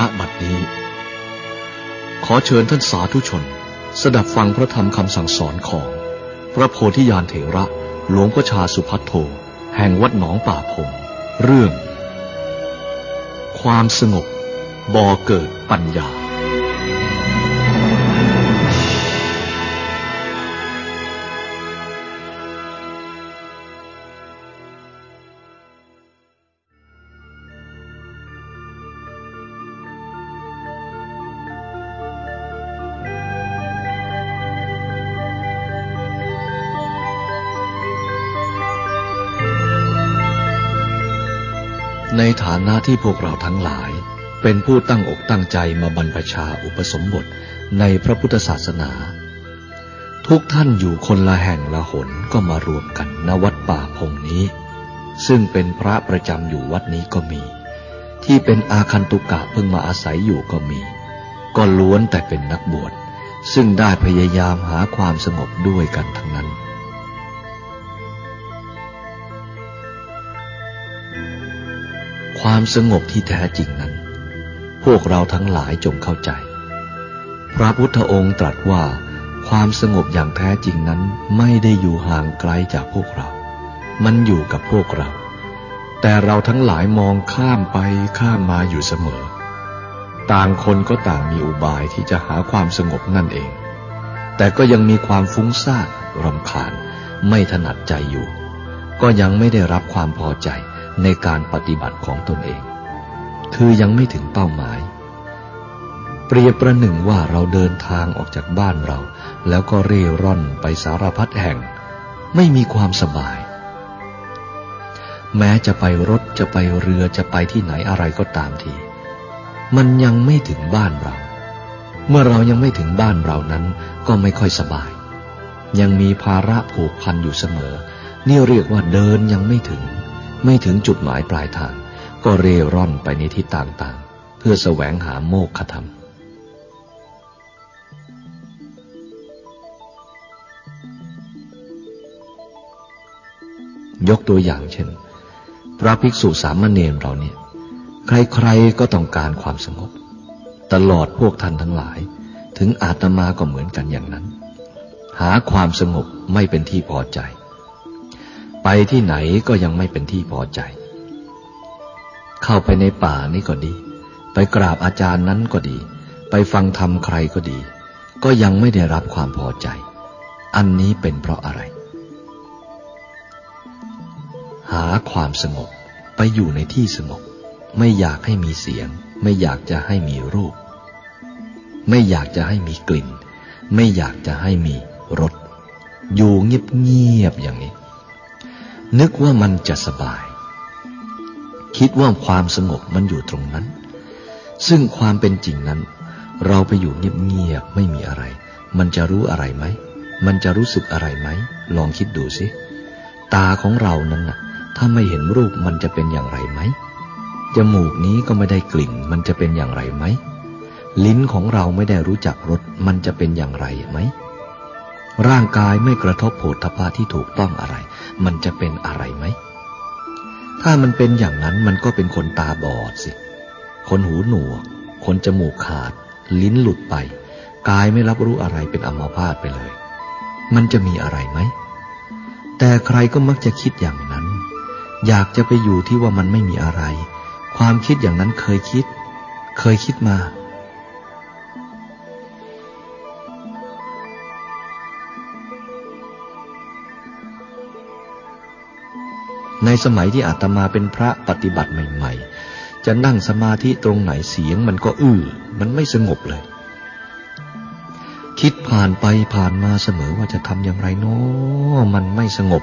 ณบัดนี้ ขอเชิญท่านสาธุชน สดับฟังพระธรรมคำสั่งสอนของ พระโพธิญาณเถระ หลวงพ่อชาสุพัทโท แห่งวัดหนองป่าพง เรื่อง ความสงบบ่อเกิดปัญญาานะที่พวกเราทั้งหลาย เป็นผู้ตั้งอกตั้งใจมาบรรพชาอุปสมบทในพระพุทธศาสนา ทุกท่านอยู่คนละแห่งละหนก็มารวมกันณวัดป่าพงนี้ ซึ่งเป็นพระประจำอยู่วัดนี้ก็มี ที่เป็นอาคันตุกะเพิ่งมาอาศัยอยู่ก็มี ก็ล้วนแต่เป็นนักบวชซึ่งได้พยายามหาความสงบด้วยกันทั้งนั้น ความสงบที่แท้จริงนั้น พวกเราทั้งหลายจงเข้าใจ พระพุทธองค์ตรัสว่า ความสงบอย่างแท้จริงนั้นไม่ได้อยู่ห่างไกลจากพวกเรา มันอยู่กับพวกเรา แต่เราทั้งหลายมองข้ามไปข้ามมาอยู่เสมอ ต่างคนก็ต่างมีอุบายที่จะหาความสงบนั่นเอง แต่ก็ยังมีความฟุ้งซ่านรำคาญ ไม่ถนัดใจอยู่ ก็ยังไม่ได้รับความพอใจ ในการปฏิบัติของตนเอง คือยังไม่ถึงเป้าหมาย เปรียบประหนึ่งว่าเราเดินทางออกจากบ้านเรา แล้วก็เร่ร่อนไปสารพัดแห่ง ไม่มีความสบาย แม้จะไปรถจะไปเรือจะไปที่ไหนอะไรก็ตามที มันยังไม่ถึงบ้านเรา เมื่อเรายังไม่ถึงบ้านเรานั้นก็ไม่ค่อยสบาย ยังมีภาระผูกพันอยู่เสมอ นี่เรียกว่าเดินยังไม่ถึง ไม่ถึงจุดหมายปลายทาง ก็เร่ร่อนไปในทิศต่างๆ เพื่อแสวงหาโมกขธรรม ยกตัวอย่างเช่น พระภิกษุสามเณรเราเนี่ย ใครๆก็ต้องการความสงบ ตลอดพวกท่านทั้งหลาย ถึงอาตมาก็เหมือนกันอย่างนั้น หาความสงบไม่เป็นที่พอใจ ไปที่ไหนก็ยังไม่เป็นที่พอใจ เข้าไปในป่านี่ก็ดี ไปกราบอาจารย์นั้นก็ดี ไปฟังธรรมใครก็ดี ก็ยังไม่ได้รับความพอใจ อันนี้เป็นเพราะอะไร หาความสงบไปอยู่ในที่สงบไม่อยากให้มีเสียง ไม่อยากจะให้มีรูป ไม่อยากจะให้มีกลิ่น ไม่อยากจะให้มีรสอยู่เงียบๆอย่างนี้ นึกว่ามันจะสบาย คิดว่าความสงบมันอยู่ตรงนั้น ซึ่งความเป็นจริงนั้น เราไปอยู่เงียบๆไม่มีอะไร มันจะรู้อะไรไหม มันจะรู้สึกอะไรไหม ลองคิดดูสิ ตาของเรานั้นนะ่ะ ถ้าไม่เห็นรูปมันจะเป็นอย่างไรไหม จมูกนี้ก็ไม่ได้กลิ่น มันจะเป็นอย่างไรไหม ลิ้นของเราไม่ได้รู้จักรส มันจะเป็นอย่างไรไหม ร่างกายไม่กระทบโผฏฐพะที่ถูกต้องอะไร มันจะเป็นอะไรไหม ถ้ามันเป็นอย่างนั้นมันก็เป็นคนตาบอดสิ คนหูหนวก คนจมูกขาด ลิ้นหลุดไป กายไม่รับรู้อะไรเป็นอมพาตไปเลย มันจะมีอะไรไหม แต่ใครก็มักจะคิดอย่างนั้น อยากจะไปอยู่ที่ว่ามันไม่มีอะไร ความคิดอย่างนั้นเคยคิด เคยคิดมา ในสมัยที่อาตมาเป็นพระปฏิบัติใหม่ ๆ จะนั่งสมาธิตรงไหนเสียงมันก็อื้อ มันไม่สงบเลย คิดผ่านไปผ่านมาเสมอว่าจะทำอย่างไรเนาะมันไม่สงบ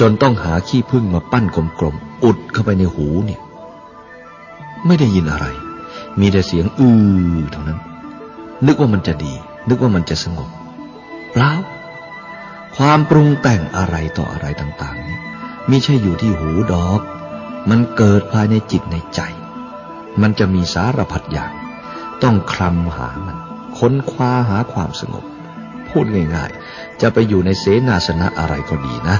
จนต้องหาขี้พึ่งมาปั้นกลมๆ อุดเข้าไปในหูเนี่ย ไม่ได้ยินอะไร มีแต่เสียงอื้อเท่านั้น นึกว่ามันจะดี นึกว่ามันจะสงบเปล่าความปรุงแต่งอะไรต่ออะไรต่าง ๆ นี่ มิใช่อยู่ที่หูดอก มันเกิดภายในจิตในใจ มันจะมีสารพัดอย่าง ต้องคลำหามัน ค้นคว้าหาความสงบ พูดง่ายๆ จะไปอยู่ในเสนาสนะอะไรก็ดีนะ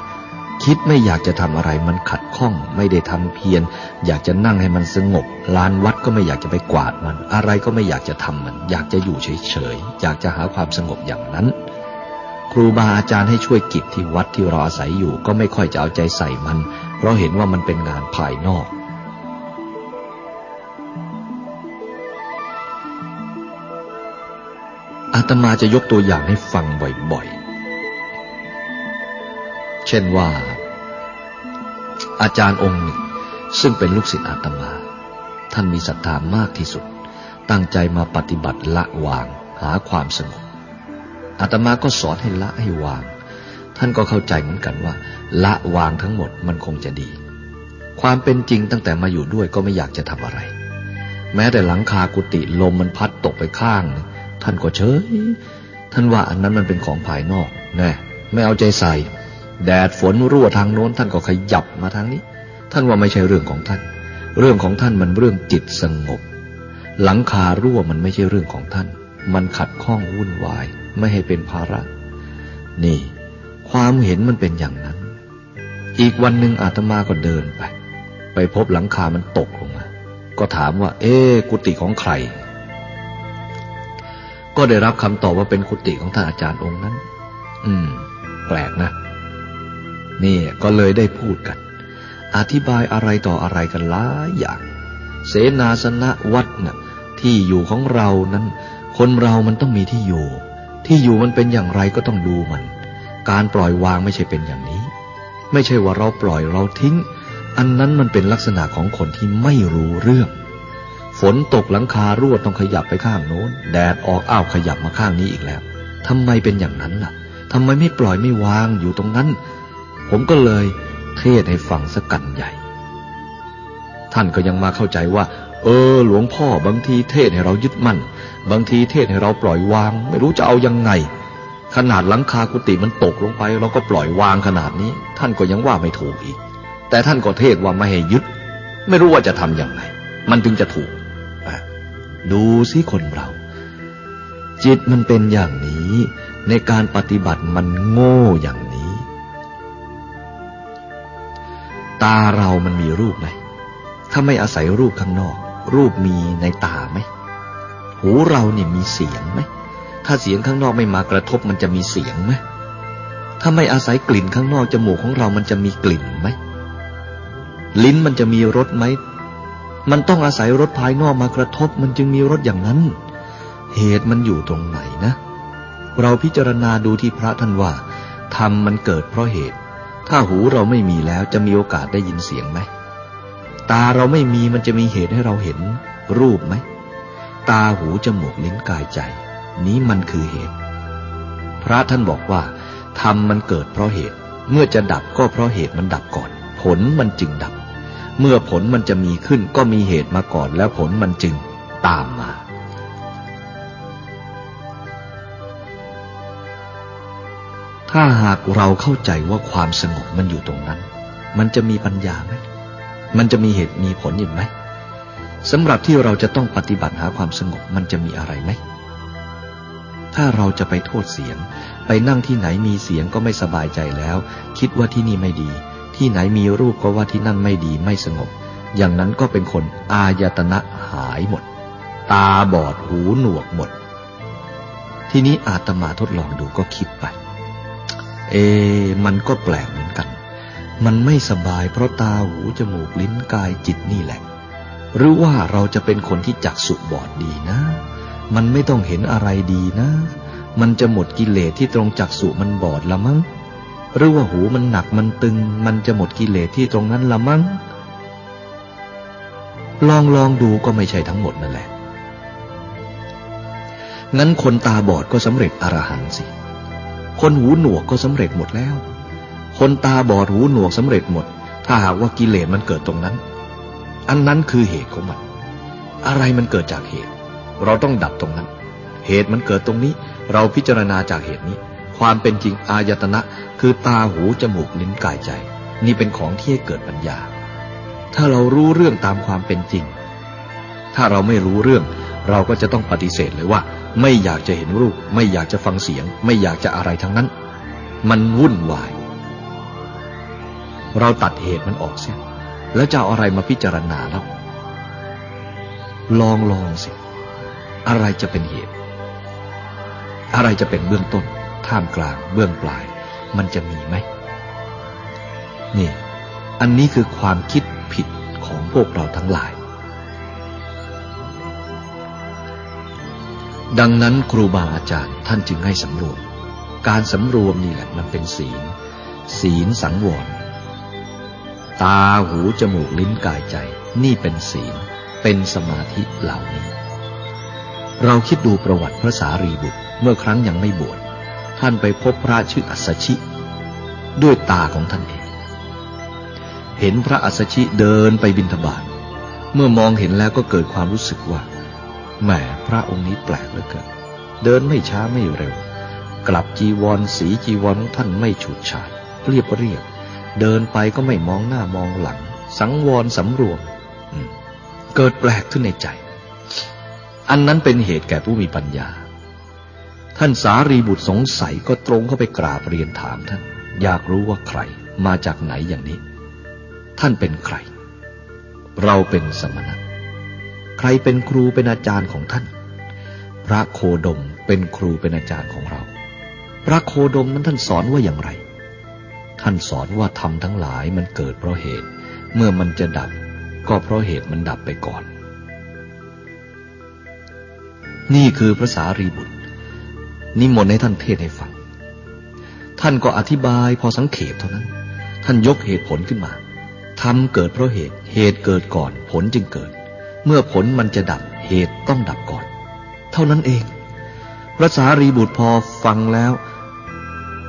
คิดไม่อยากจะทำอะไรมันขัดข้อง ไม่ได้ทำเพียร อยากจะนั่งให้มันสงบ ลานวัดก็ไม่อยากจะไปกวาดมัน อะไรก็ไม่อยากจะทำมัน อยากจะอยู่เฉยๆ อยากจะหาความสงบอย่างนั้น ครูบาอาจารย์ให้ช่วยกิจที่วัดที่เราอาศัยอยู่ก็ไม่ค่อยจะเอาใจใส่มัน เพราะเห็นว่ามันเป็นงานภายนอก อาตมาจะยกตัวอย่างให้ฟังบ่อยๆ เช่นว่า อาจารย์องค์หนึ่ง ซึ่งเป็นลูกศิษย์อาตมา ท่านมีศรัทธามากที่สุด ตั้งใจมาปฏิบัติละวางหาความสงบ อาตมาก็สอนให้ละให้วาง ท่านก็เข้าใจเหมือนกันว่า ละวางทั้งหมดมันคงจะดี ความเป็นจริงตั้งแต่มาอยู่ด้วยก็ไม่อยากจะทำอะไร แม้แต่หลังคากุฏิลมมันพัดตกไปข้างนึงท่านก็เฉย ท่านว่าอันนั้นมันเป็นของภายนอกแน่ไม่เอาใจใส่ แดดฝนรั่วทางโน้นท่านก็ขยับมาทางนี้ ท่านว่าไม่ใช่เรื่องของท่าน เรื่องของท่านมันเรื่องจิตสงบ หลังคารั่วมันไม่ใช่เรื่องของท่าน มันขัดข้องวุ่นวาย ไม่ให้เป็นภาระ นี่ ความเห็นมันเป็นอย่างนั้น อีกวันหนึ่งอาตมาก็เดินไป ไปพบหลังคามันตกลงมา ก็ถามว่า เอ๊กุฏิของใคร ก็ได้รับคำตอบว่าเป็นกุฏิของท่านอาจารย์องค์นั้น อืม แปลกนะ นี่ก็เลยได้พูดกัน อธิบายอะไรต่ออะไรกันหลายอย่าง เสนาสนะวัดนะ่ะที่อยู่ของเรานั้น คนเรามันต้องมีที่อยู่ ที่อยู่มันเป็นอย่างไรก็ต้องดูมัน การปล่อยวางไม่ใช่เป็นอย่างนี้ ไม่ใช่ว่าเราปล่อยเราทิ้ง อันนั้นมันเป็นลักษณะของคนที่ไม่รู้เรื่อง ฝนตกหลังคารั่วต้องขยับไปข้างโน้น แดดออกอ้าวขยับมาข้างนี้อีกแล้วทำไมเป็นอย่างนั้นล่ะทำไมไม่ปล่อยไม่วางอยู่ตรงนั้น ผมก็เลยเทศให้ฟังสักกันใหญ่ ท่านก็ยังมาเข้าใจว่า เออ หลวงพ่อบางทีเทศให้เรายึดมั่น บางทีเทศให้เราปล่อยวาง ไม่รู้จะเอายังไง ขนาดหลังคากุฏิมันตกลงไป เราก็ปล่อยวางขนาดนี้ ท่านก็ยังว่าไม่ถูกอีก แต่ท่านก็เทศว่าไม่ให้ยึด ไม่รู้ว่าจะทำยังไงมันจึงจะถูกดูสิคนเรา จิตมันเป็นอย่างนี้ ในการปฏิบัติมันโง่อย่างนี้ ตาเรามันมีรูปไหมถ้าไม่อาศัยรูปข้างนอก รูปมีในตาไหม หูเราเนี่ยมีเสียงไหมถ้าเสียงข้างนอกไม่มากระทบมันจะมีเสียงไหมถ้าไม่อาศัยกลิ่นข้างนอกจมูกของเรามันจะมีกลิ่นไหมลิ้นมันจะมีรสไหมมันต้องอาศัยรถภายนอกมากระทบ มันจึงมีรถอย่างนั้น เหตุมันอยู่ตรงไหนนะ เราพิจารณาดูที่พระท่านว่าธรรมมันเกิดเพราะเหตุ ถ้าหูเราไม่มีแล้วจะมีโอกาสได้ยินเสียงไหม ตาเราไม่มีมันจะมีเหตุให้เราเห็น รูปไหม ตาหูจมูกลิ้นกายใจ นี้มันคือเหตุ พระท่านบอกว่าธรรมมันเกิดเพราะเหตุ เมื่อจะดับก็เพราะเหตุมันดับก่อน ผลมันจึงดับ เมื่อผลมันจะมีขึ้นก็มีเหตุมาก่อน แล้วผลมันจึงตามมาถ้าหากเราเข้าใจว่าความสงบมันอยู่ตรงนั้น มันจะมีปัญญาไหม มันจะมีเหตุมีผลอยู่ไหม สำหรับที่เราจะต้องปฏิบัติหาความสงบมันจะมีอะไรไหม ถ้าเราจะไปโทษเสียง ไปนั่งที่ไหนมีเสียงก็ไม่สบายใจแล้ว คิดว่าที่นี่ไม่ดี ที่ไหนมีรูปก็ว่าที่นั่นไม่ดีไม่สงบ อย่างนั้นก็เป็นคนอายตนะหายหมด ตาบอดหูหนวกหมด ทีนี้อาตมาทดลองดูก็คิดไป เอ มันก็แปลกเหมือนกัน มันไม่สบายเพราะตาหูจมูกลิ้นกายจิตนี่แหละ หรือว่าเราจะเป็นคนที่จักสุบอดดีนะ มันไม่ต้องเห็นอะไรดีนะ มันจะหมดกิเลสที่ตรงจักสุมันบอดละมั้ง หรือว่าหูมันหนักมันตึง มันจะหมดกิเลสที่ตรงนั้นละมั้ง ลองลองดูก็ไม่ใช่ทั้งหมดนั่นแหละ งั้นคนตาบอดก็สำเร็จอรหันต์สิ คนหูหนวกก็สำเร็จหมดแล้ว คนตาบอดหูหนวกสำเร็จหมด ถ้าหากว่ากิเลสมันเกิดตรงนั้น อันนั้นคือเหตุของมัน อะไรมันเกิดจากเหตุ เราต้องดับตรงนั้น เหตุมันเกิดตรงนี้ เราพิจารณาจากเหตุนี้ ความเป็นจริงอายตนะ คือตาหูจมูกลิ้นกายใจ นี่เป็นของที่ให้เกิดปัญญา ถ้าเรารู้เรื่องตามความเป็นจริง ถ้าเราไม่รู้เรื่อง เราก็จะต้องปฏิเสธเลยว่า ไม่อยากจะเห็นรูป ไม่อยากจะฟังเสียง ไม่อยากจะอะไรทั้งนั้น มันวุ่นวาย เราตัดเหตุมันออกเสีย แล้วจะเอาอะไรมาพิจารณาแล้วลองลองสิ อะไรจะเป็นเหตุ อะไรจะเป็นเบื้องต้น ท่ามกลาง เบื้องปลาย มันจะมีไหม นี่ อันนี้คือความคิดผิดของพวกเราทั้งหลาย ดังนั้นครูบาอาจารย์ท่านจึงให้สำรวม การสำรวมนี่แหละมันเป็นศีล ศีลสังวร ตาหูจมูกลิ้นกายใจ นี่เป็นศีล เป็นสมาธิเหล่านี้ เราคิดดูประวัติพระสารีบุตรเมื่อครั้งยังไม่บวชท่านไปพบพระชื่ออัสชิ ด้วยตาของท่านเอง เห็นพระอัสชิเดินไปบินทบาทเมื่อมองเห็นแล้วก็เกิดความรู้สึกว่าแหมพระองค์นี้แปลกเหลือเกินเดินไม่ช้าไม่เร็ว กลับจีวรสีจีวรของท่านไม่ฉูดฉาดเรียบเรียบ เดินไปก็ไม่มองหน้ามองหลัง สังวรสำรวม เกิดแปลกขึ้นในใจ อันนั้นเป็นเหตุแก่ผู้มีปัญญา ท่านสารีบุตรสงสัยก็ตรงเข้าไปกราบเรียนถามท่าน อยากรู้ว่าใคร มาจากไหนอย่างนี้ ท่านเป็นใคร เราเป็นสมณะ ใครเป็นครูเป็นอาจารย์ของท่าน พระโคดมเป็นครูเป็นอาจารย์ของเรา พระโคดมนั้นท่านสอนว่าอย่างไร ท่านสอนว่าธรรมทั้งหลายมันเกิดเพราะเหตุ เมื่อมันจะดับ ก็เพราะเหตุมันดับไปก่อน นี่คือพระสารีบุตร นิมนต์ให้ท่านเทศให้ฟัง ท่านก็อธิบายพอสังเขปเท่านั้น ท่านยกเหตุผลขึ้นมาทำเกิดเพราะเหตุ เหตุเกิดก่อน ผลจึงเกิด เมื่อผลมันจะดับ เหตุต้องดับก่อน เท่านั้นเอง พระสารีบุตรพอฟังแล้ว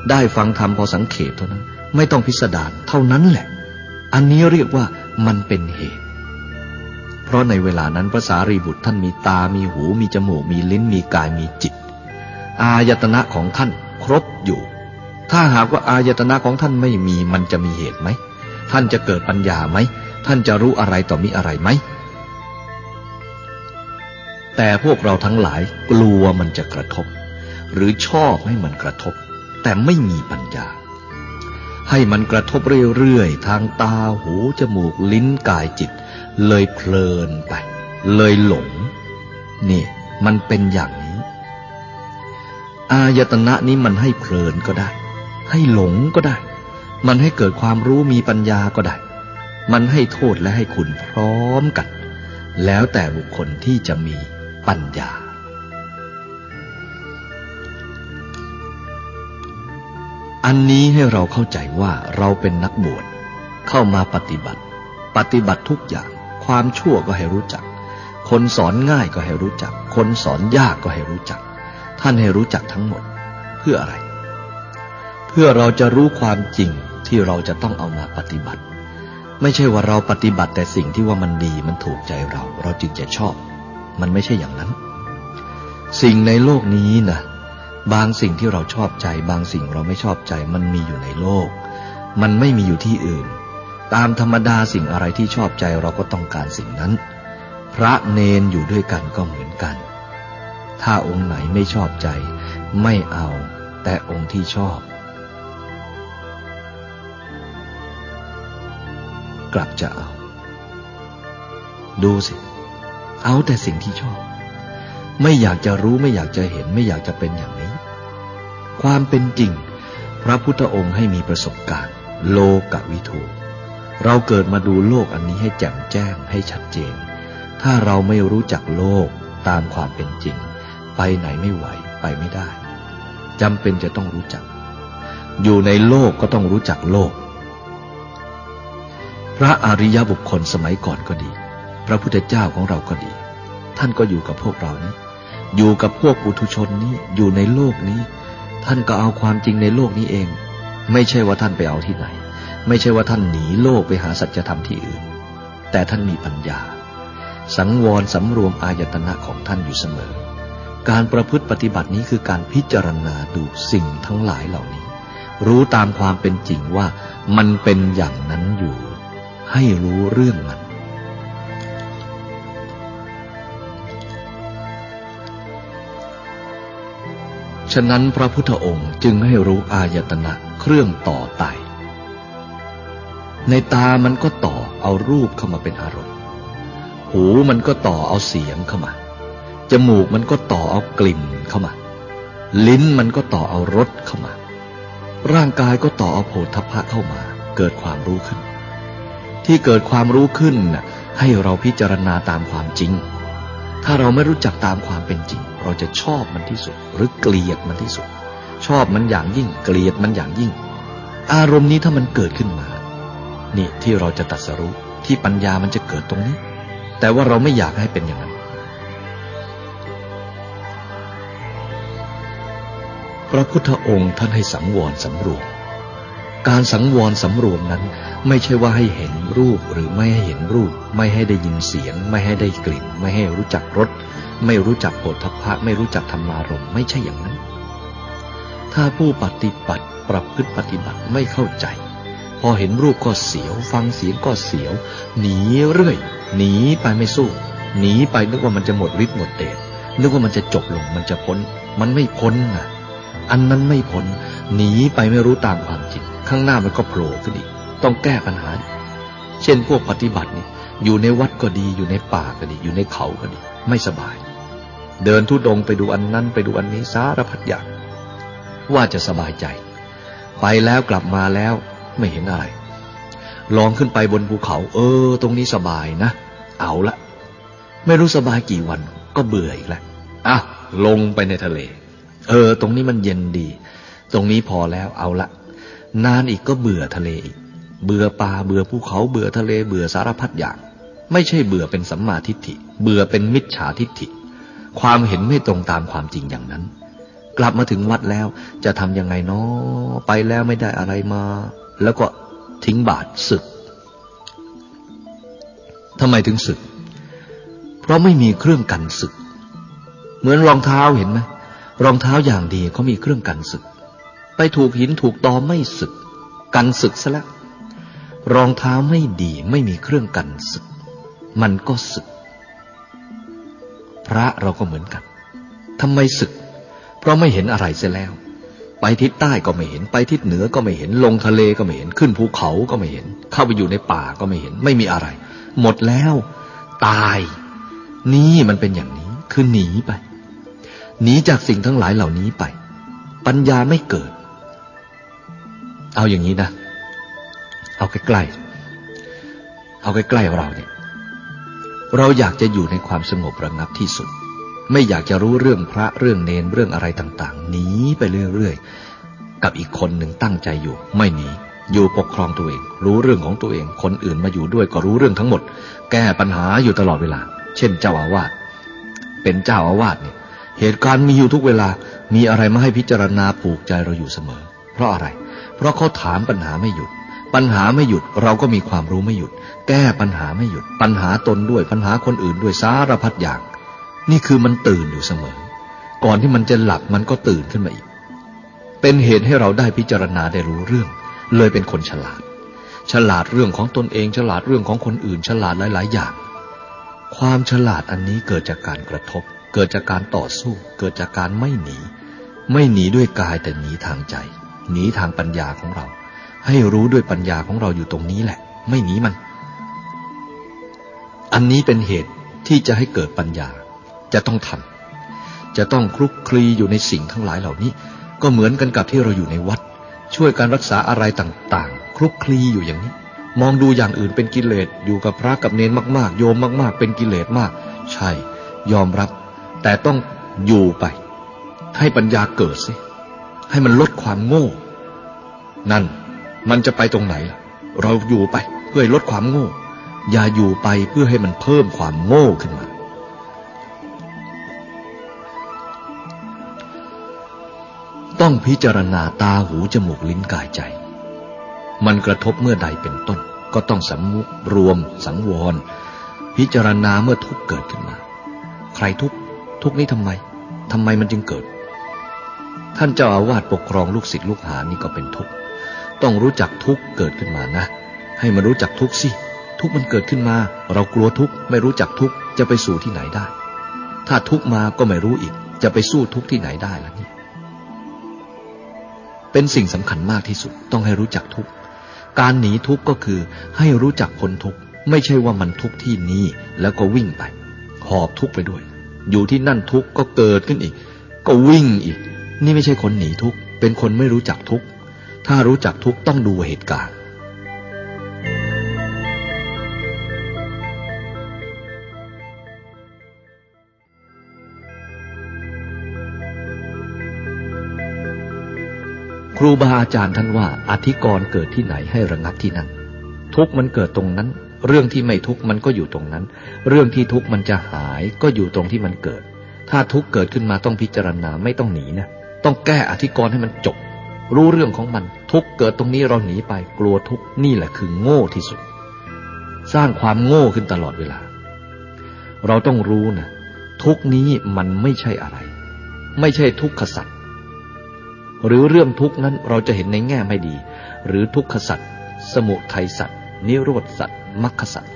ได้ฟังธรรมพอสังเขปเท่านั้น ไม่ต้องพิสดารเท่านั้นแหละ อันนี้เรียกว่ามันเป็นเหตุ เพราะในเวลานั้นพระสารีบุตรท่านมีตา มีหู มีจมูก มีลิ้น มีกาย มีจิต อายตนะของท่านครบอยู่ ถ้าหากว่าอายตนะของท่านไม่มีมันจะมีเหตุไหม ท่านจะเกิดปัญญาไหม ท่านจะรู้อะไรต่อมีอะไรไหม แต่พวกเราทั้งหลายกลัวมันจะกระทบ หรือชอบให้มันกระทบ แต่ไม่มีปัญญา ให้มันกระทบเรื่อยๆ ทางตาหู จมูกลิ้นกายจิต เลยเพลินไป เลยหลง นี่ มันเป็นอย่างนี้ อายตนะนี้มันให้เพลินก็ได้ ให้หลงก็ได้ มันให้เกิดความรู้มีปัญญาก็ได้ มันให้โทษและให้คุณพร้อมกัน แล้วแต่บุคคลที่จะมีปัญญา อันนี้ให้เราเข้าใจว่าเราเป็นนักบวชเข้ามาปฏิบัติ ปฏิบัติทุกอย่าง ความชั่วก็ให้รู้จัก คนสอนง่ายก็ให้รู้จัก คนสอนยากก็ให้รู้จัก ท่านให้รู้จักทั้งหมด เพื่ออะไร เพื่อเราจะรู้ความจริงที่เราจะต้องเอามาปฏิบัติ ไม่ใช่ว่าเราปฏิบัติแต่สิ่งที่ว่ามันดีมันถูกใจเรา เราจึงจะชอบ มันไม่ใช่อย่างนั้น สิ่งในโลกนี้นะ บางสิ่งที่เราชอบใจ บางสิ่งเราไม่ชอบใจมันมีอยู่ในโลก มันไม่มีอยู่ที่อื่น ตามธรรมดาสิ่งอะไรที่ชอบใจเราก็ต้องการสิ่งนั้น พระเนนอยู่ด้วยกันก็เหมือนกัน ถ้าองค์ไหนไม่ชอบใจ ไม่เอา แต่องค์ที่ชอบ กลับจะเอา ดูสิ เอาแต่สิ่งที่ชอบ ไม่อยากจะรู้ไม่อยากจะเห็นไม่อยากจะเป็นอย่างนี้ ความเป็นจริง พระพุทธองค์ให้มีประสบการณ์ โลกวิทูเราเกิดมาดูโลกอันนี้ให้แจ่มแจ้งให้ชัดเจน ถ้าเราไม่รู้จักโลกตามความเป็นจริง ไปไหนไม่ไหวไปไม่ได้จำเป็นจะต้องรู้จัก อยู่ในโลกก็ต้องรู้จักโลก พระอริยบุคคลสมัยก่อนก็ดี พระพุทธเจ้าของเราก็ดี ท่านก็อยู่กับพวกเรานี้ อยู่กับพวกปุถุชนนี้ อยู่ในโลกนี้ ท่านก็เอาความจริงในโลกนี้เอง ไม่ใช่ว่าท่านไปเอาที่ไหน ไม่ใช่ว่าท่านหนีโลกไปหาสัจธรรมที่อื่น แต่ท่านมีปัญญา สังวรสำรวมอายตนะของท่านอยู่เสมอ การประพฤติปฏิบัตินี้คือการพิจารณาดูสิ่งทั้งหลายเหล่านี้ รู้ตามความเป็นจริงว่ามันเป็นอย่างนั้นอยู่ ให้รู้เรื่องมัน ฉะนั้นพระพุทธองค์จึงให้รู้อายตนะเครื่องต่อไต ในตามันก็ต่อเอารูปเข้ามาเป็นอารมณ์ หูมันก็ต่อเอาเสียงเข้ามา จมูกมันก็ต่อเอากลิ่นเข้ามา ลิ้นมันก็ต่อเอารสเข้ามา ร่างกายก็ต่อเอาโผฏฐพพะเข้ามา เกิดความรู้ขึ้น ที่เกิดความรู้ขึ้นน่ะให้เราพิจารณาตามความจริง ถ้าเราไม่รู้จักตามความเป็นจริง เราจะชอบมันที่สุด หรือเกลียดมันที่สุด ชอบมันอย่างยิ่ง เกลียดมันอย่างยิ่ง อารมณ์นี้ถ้ามันเกิดขึ้นมา นี่ที่เราจะตัดสรู้ที่ปัญญามันจะเกิดตรงนี้ แต่ว่าเราไม่อยากให้เป็นอย่างนั้น พระพุทธองค์ท่านให้สังวรสำรวม การสังวรสำรวมนั้นไม่ใช่ว่าให้เห็นรูปหรือไม่ให้เห็นรูป ไม่ให้ได้ยินเสียง ไม่ให้ได้กลิ่น ไม่ให้รู้จักรส ไม่รู้จักโผฏฐัพพะไม่รู้จักธรรมารมไม่ใช่อย่างนั้น ถ้าผู้ปฏิบัติปรับพฤติปฏิบัติไม่เข้าใจ พอเห็นรูปก็เสียว ฟังเสียงก็เสียว หนีเรื่อย หนีไปไม่สู้ หนีไปนึกว่ามันจะหมดฤทธิ์หมดเดชนึกว่ามันจะจบลงมันจะพ้น มันไม่พ้นนะอันนั้นไม่พ้นหนีไปไม่รู้ตามความจริงข้างหน้ามันก็โผล่ขึ้นอีก ต้องแก้ปัญหา เช่นพวกปฏิบัตินี่อยู่ในวัดก็ดีอยู่ในป่าก็ดี อยู่ในเขาก็ดี ไม่สบาย เดินทุดงไปดูอันนั้นไปดูอันนี้สารพัดอย่าง ว่าจะสบายใจ ไปแล้วกลับมาแล้วไม่เห็นอะไร ลองขึ้นไปบนภูเขา เออ ตรงนี้สบายนะ เอาละ ไม่รู้สบายกี่วันก็เบื่ออีกแล้วอะลงไปในทะเล เออ ตรงนี้มันเย็นดี ตรงนี้พอแล้วเอาละ นานอีกก็เบื่อทะเลอีก เบื่อป่าเบื่อภูเขาเบื่อทะเลเบื่อสารพัดอย่าง ไม่ใช่เบื่อเป็นสัมมาทิฏฐิ เบื่อเป็นมิจฉาทิฏฐิ ความเห็นไม่ตรงตามความจริงอย่างนั้น กลับมาถึงวัดแล้วจะทำยังไงเนาะไปแล้วไม่ได้อะไรมา แล้วก็ทิ้งบาตรศึกทำไมถึงศึก เพราะไม่มีเครื่องกันศึก เหมือนรองเท้าเห็นไหมรองเท้าอย่างดีเขามีเครื่องกันศึก ไปถูกหินถูกตอไม่ศึก กันศึกซะแล้วรองเท้าไม่ดีไม่มีเครื่องกันศึก มันก็ศึก ระเราก็เหมือนกันทำไมศึก เพราะไม่เห็นอะไรเสียแล้ว ไปทิศใต้ก็ไม่เห็น ไปทิศเหนือก็ไม่เห็น ลงทะเลก็ไม่เห็น ขึ้นภูเขาก็ไม่เห็น เข้าไปอยู่ในป่าก็ไม่เห็น ไม่มีอะไร หมดแล้ว ตาย นี่มันเป็นอย่างนี้ คือหนีไป หนีจากสิ่งทั้งหลายเหล่านี้ไป ปัญญาไม่เกิด เอาอย่างนี้นะ เอาใกล้ๆ เอาใกล้ๆเราเนี่ย เราอยากจะอยู่ในความสงบระงับที่สุด ไม่อยากจะรู้เรื่องพระเรื่องเนนเรื่องอะไรต่างๆหนีไปเรื่อยๆ กับอีกคนหนึ่งตั้งใจอยู่ ไม่หนีอยู่ปกครองตัวเอง รู้เรื่องของตัวเอง คนอื่นมาอยู่ด้วยก็รู้เรื่องทั้งหมด แก้ปัญหาอยู่ตลอดเวลา เช่น เจ้าอาวาสเป็นเจ้าอาวาสเนี่ยเหตุการณ์มีอยู่ทุกเวลา มีอะไรมาให้พิจารณาผูกใจเราอยู่เสมอ เพราะอะไร เพราะเขาถามปัญหาไม่หยุด ปัญหาไม่หยุดเราก็มีความรู้ไม่หยุด แก้ปัญหาไม่หยุด ปัญหาตนด้วยปัญหาคนอื่นด้วยสารพัดอย่าง นี่คือมันตื่นอยู่เสมอ ก่อนที่มันจะหลับมันก็ตื่นขึ้นมาอีก เป็นเหตุให้เราได้พิจารณาได้รู้เรื่อง เลยเป็นคนฉลาด ฉลาดเรื่องของตนเอง ฉลาดเรื่องของคนอื่น ฉลาดหลาย ๆ อย่าง ความฉลาดอันนี้เกิดจากการกระทบ เกิดจากการต่อสู้ เกิดจากการไม่หนี ไม่หนีด้วยกายแต่หนีทางใจ หนีทางปัญญาของเรา ให้รู้ด้วยปัญญาของเราอยู่ตรงนี้แหละ ไม่หนีมัน อันนี้เป็นเหตุที่จะให้เกิดปัญญา จะต้องทำจะต้องคลุกคลีอยู่ในสิ่งทั้งหลายเหล่านี้ ก็เหมือนกันกับที่เราอยู่ในวัด ช่วยการรักษาอะไรต่าง ๆ คลุกคลีอยู่อย่างนี้ มองดูอย่างอื่นเป็นกิเลสอยู่กับพระกับเนนมาก ๆ โยมมาก ๆ เป็นกิเลสมาก ใช่ ยอมรับ แต่ต้องอยู่ไป ให้ปัญญาเกิดสิให้มันลดความโง่ นั่น มันจะไปตรงไหนล่ะ เราอยู่ไปเพื่อลดความโง่ อย่าอยู่ไปเพื่อให้มันเพิ่มความโง่ขึ้นมา ต้องพิจารณาตาหูจมูกลิ้นกายใจ มันกระทบเมื่อใดเป็นต้น ก็ต้องสำมุรวม สังวร พิจารณาเมื่อทุกเกิดขึ้นมา ใครทุกทุกนี้ทำไมทำไมมันจึงเกิด ท่านเจ้าอาวาสปกครองลูกศิษย์ลูกหานี่ก็เป็นทุกข์ ต้องรู้จักทุกเกิดขึ้นมานะ ให้มันรู้จักทุกสิ ทุกมันเกิดขึ้นมา เรากลัวทุกไม่รู้จักทุกจะไปสู่ที่ไหนได้ ถ้าทุกมาก็ไม่รู้อีก จะไปสู้ทุกที่ไหนได้ล่ะนี่เป็นสิ่งสำคัญมากที่สุดต้องให้รู้จักทุกการหนีทุกข์ก็คือให้รู้จักพ้นทุกข์ไม่ใช่ว่ามันทุกข์ที่นี้แล้วก็วิ่งไปหอบทุกข์ไปด้วย อยู่ที่นั่นทุกข์ก็เกิดขึ้นอีก ก็วิ่งอีก นี่ไม่ใช่คนหนีทุกข์เป็นคนไม่รู้จักทุกข์ ถ้ารู้จักทุกต้องดูเหตุการณ์ ครูบาอาจารย์ท่านว่าอธิกรณ์เกิดที่ไหนให้ระงับที่นั่น ทุกมันเกิดตรงนั้น เรื่องที่ไม่ทุกมันก็อยู่ตรงนั้น เรื่องที่ทุกมันจะหายก็อยู่ตรงที่มันเกิด ถ้าทุกเกิดขึ้นมาต้องพิจารณาไม่ต้องหนีนะ ต้องแก้อธิกรณ์ให้มันจบ รู้เรื่องของมัน ทุกเกิดตรงนี้เราหนีไปกลัวทุกนี่แหละคือโง่ที่สุด สร้างความโง่ขึ้นตลอดเวลา เราต้องรู้นะทุกนี้มันไม่ใช่อะไร ไม่ใช่ทุกขสัตว์หรือเรื่องทุกนั้นเราจะเห็นในแง่ไม่ดี หรือทุกขสัตว์สมุทัยสัตว์นิโรธสัตว์มรรคสัตว์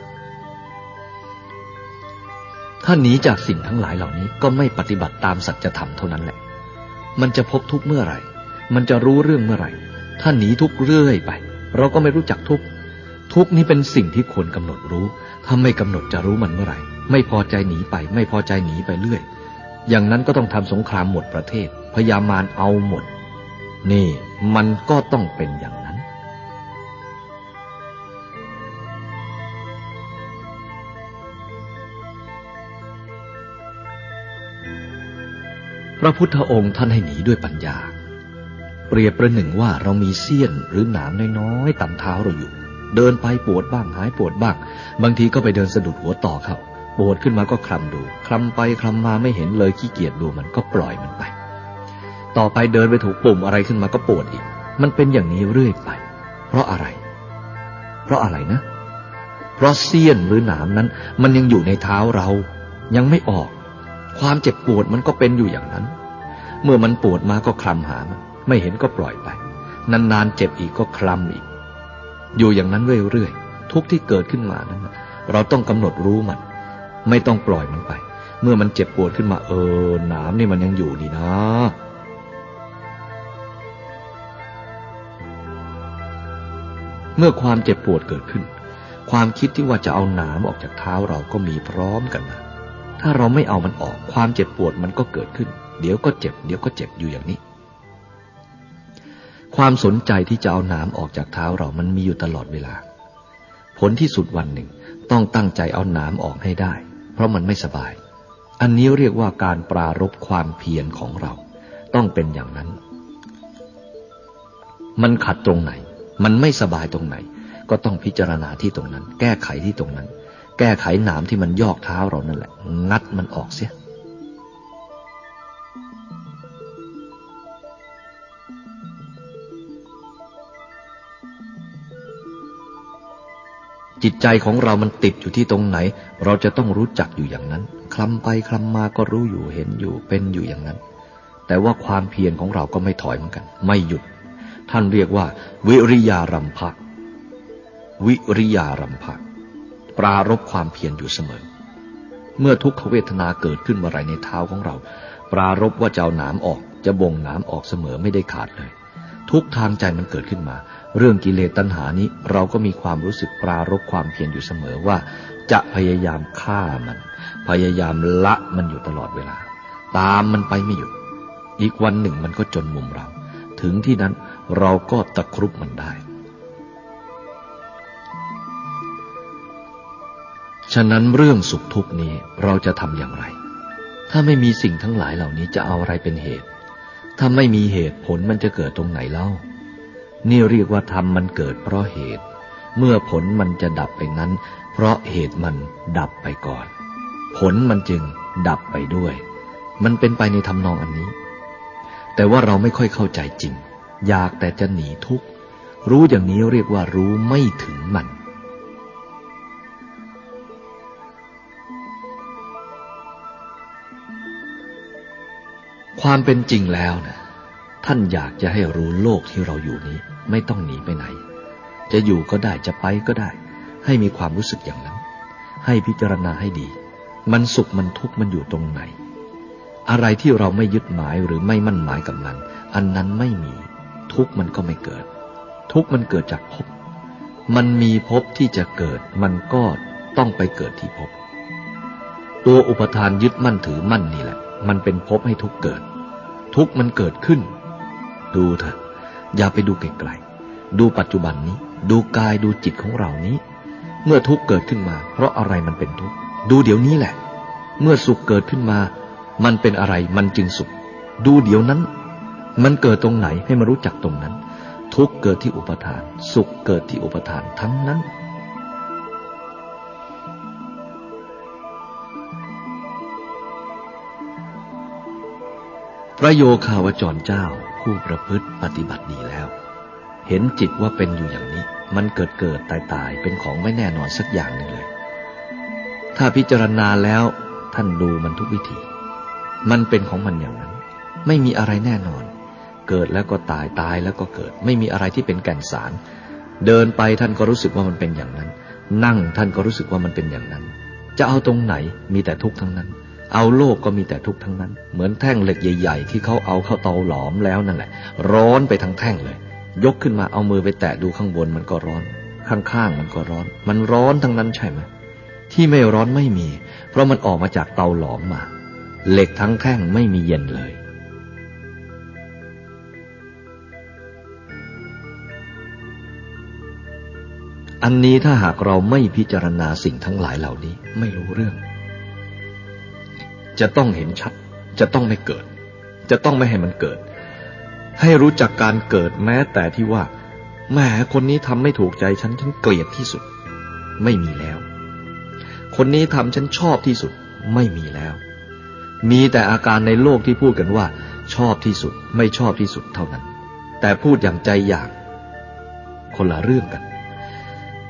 ถ้าหนีจากสิ่งทั้งหลายเหล่านี้ก็ไม่ปฏิบัติตามสัจธรรมเท่านั้นแหละ มันจะพบทุกเมื่อไหร่ มันจะรู้เรื่องเมื่อไหร่ ถ้าหนีทุกเรื่อยไป เราก็ไม่รู้จักทุก ทุกนี้เป็นสิ่งที่ควรกำหนดรู้ ถ้าไม่กำหนดจะรู้มันเมื่อไหร่ ไม่พอใจหนีไป ไม่พอใจหนีไปเรื่อย อย่างนั้นก็ต้องทำสงครามหมดประเทศ พยามารเอาหมด นี่มันก็ต้องเป็นอย่างนั้น พระพุทธองค์ท่านให้หนีด้วยปัญญา เปรียบประหนึ่งว่าเรามีเสี้ยนหรือหนามน้อยๆต่ำเท้าเราอยู่ เดินไปปวดบ้างหายปวดบ้าง บางทีก็ไปเดินสะดุดหัวต่อเขาปวดขึ้นมาก็คลำดู คลำไปคลำมาไม่เห็นเลยขี้เกียจดูมันก็ปล่อยมันไป ต่อไปเดินไปถูกปุ่มอะไรขึ้นมาก็ปวดอีก มันเป็นอย่างนี้เรื่อยไป เพราะอะไร เพราะอะไรนะ เพราะเสี้ยนหรือหนามนั้น มันยังอยู่ในเท้าเรา ยังไม่ออก ความเจ็บปวดมันก็เป็นอยู่อย่างนั้น เมื่อมันปวดมาก็คลำหามัน ไม่เห็นก็ปล่อยไป นานๆเจ็บอีกก็คลำอีก อยู่อย่างนั้นเรื่อยๆทุกที่เกิดขึ้นมานั้นเราต้องกำหนดรู้มัน ไม่ต้องปล่อยมันไป เมื่อมันเจ็บปวดขึ้นมาเออหนามนี่มันยังอยู่นี่นะเมื่อความเจ็บปวดเกิดขึ้น ความคิดที่ว่าจะเอาหนามออกจากเท้าเราก็มีพร้อมกันมาถ้าเราไม่เอามันออก ความเจ็บปวดมันก็เกิดขึ้น เดี๋ยวก็เจ็บ เดี๋ยวก็เจ็บอยู่อย่างนี้ ความสนใจที่จะเอาหนามออกจากเท้าเรามันมีอยู่ตลอดเวลา ผลที่สุดวันหนึ่งต้องตั้งใจเอาหนามออกให้ได้ เพราะมันไม่สบาย อันนี้เรียกว่าการปรารบความเพียรของเรา ต้องเป็นอย่างนั้น มันขัดตรงไหน มันไม่สบายตรงไหน ก็ต้องพิจารณาที่ตรงนั้น แก้ไขที่ตรงนั้น แก้ไขหนามที่มันยอกเท้าเรานั่นแหละ งัดมันออกเสีย จิตใจของเรามันติดอยู่ที่ตรงไหน เราจะต้องรู้จักอยู่อย่างนั้น คลำไปคลำมาก็รู้อยู่เห็นอยู่เป็นอยู่อย่างนั้น แต่ว่าความเพียรของเราก็ไม่ถอยเหมือนกัน ไม่หยุด ท่านเรียกว่า วิริยารัมภะวิริยารัมภะปรารบความเพียรอยู่เสมอ เมื่อทุกขเวทนาเกิดขึ้นเมื่อไรในเท้าของเรา ปรารบว่าจะเอาหนามออก จะบ่งหนามออกเสมอไม่ได้ขาดเลย ทุกทางใจมันเกิดขึ้นมา เรื่องกิเลสตัณหานี้เราก็มีความรู้สึกปรารบความเพียรอยู่เสมอว่า จะพยายามฆ่ามัน พยายามละมันอยู่ตลอดเวลา ตามมันไปไม่หยุดอีกวันหนึ่งมันก็จนมุมเรา ถึงที่นั้นเราก็ตะครุบมันได้ ฉะนั้นเรื่องสุขทุกนี้เราจะทำอย่างไร ถ้าไม่มีสิ่งทั้งหลายเหล่านี้จะเอาอะไรเป็นเหตุ ถ้าไม่มีเหตุผลมันจะเกิดตรงไหนเล่า นี่เรียกว่าธรรมมันเกิดเพราะเหตุ เมื่อผลมันจะดับไปนั้น เพราะเหตุมันดับไปก่อน ผลมันจึงดับไปด้วย มันเป็นไปในทำนองอันนี้ แต่ว่าเราไม่ค่อยเข้าใจจริง อยากแต่จะหนีทุกข์ รู้อย่างนี้เรียกว่ารู้ไม่ถึงมันความเป็นจริงแล้วนะ ท่านอยากจะให้รู้โลกที่เราอยู่นี้ไม่ต้องหนีไปไหน จะอยู่ก็ได้จะไปก็ได้ ให้มีความรู้สึกอย่างนั้น ให้พิจารณาให้ดี มันสุขมันทุกข์มันอยู่ตรงไหน อะไรที่เราไม่ยึดหมายหรือไม่มั่นหมายกับมัน อันนั้นไม่มี ทุกข์มันก็ไม่เกิด ทุกข์มันเกิดจากภพมันมีภพที่จะเกิด มันก็ต้องไปเกิดที่ภพตัวอุปทานยึดมั่นถือมั่นนี่แหละ มันเป็นภพให้ทุกเกิด ทุกมันเกิดขึ้น ดูเถอะ อย่าไปดูไกลๆดูปัจจุบันนี้ ดูกายดูจิตของเรานี้ เมื่อทุกเกิดขึ้นมา เพราะอะไรมันเป็นทุกดูเดี๋ยวนี้แหละ เมื่อสุขเกิดขึ้นมา มันเป็นอะไรมันจึงสุข ดูเดี๋ยวนั้น มันเกิดตรงไหนให้มารู้จักตรงนั้น ทุกเกิดที่อุปทาน สุขเกิดที่อุปทานทั้งนั้นพระโยคาวจรเจ้า ผู้ประพฤติปฏิบัติดีแล้ว เห็นจิตว่าเป็นอยู่อย่างนี้ มันเกิดเกิดตายตายเป็นของไม่แน่นอนสักอย่างหนึ่งเลย ถ้าพิจารณาแล้วท่านดูมันทุกวิธี มันเป็นของมันอย่างนั้น ไม่มีอะไรแน่นอน เกิดแล้วก็ตายตายแล้วก็เกิด ไม่มีอะไรที่เป็นแก่นสาร เดินไปท่านก็รู้สึกว่ามันเป็นอย่างนั้น นั่งท่านก็รู้สึกว่ามันเป็นอย่างนั้น จะเอาตรงไหนมีแต่ทุกข์ทั้งนั้น เอาโลกก็มีแต่ทุกข์ทั้งนั้น เหมือนแท่งเหล็กใหญ่ ๆ ที่เขาเอาเข้าเตาหลอมแล้วนั่นแหละ ร้อนไปทั้งแท่งเลย ยกขึ้นมาเอามือไปแตะดูข้างบนมันก็ร้อน ข้างๆมันก็ร้อน มันร้อนทั้งนั้นใช่ไหมที่ไม่ร้อนไม่มี เพราะมันออกมาจากเตาหลอมมา เหล็กทั้งแท่งไม่มีเย็นเลย อันนี้ถ้าหากเราไม่พิจารณาสิ่งทั้งหลายเหล่านี้ไม่รู้เรื่อง จะต้องเห็นชัด จะต้องไม่เกิด จะต้องไม่ให้มันเกิด ให้รู้จักการเกิดแม้แต่ที่ว่าแม่คนนี้ทำไม่ถูกใจฉันฉันเกลียดที่สุด ไม่มีแล้ว คนนี้ทำฉันชอบที่สุด ไม่มีแล้ว มีแต่อาการในโลกที่พูดกันว่า ชอบที่สุด ไม่ชอบที่สุดเท่านั้น แต่พูดอย่างใจอยาก คนละเรื่องกัน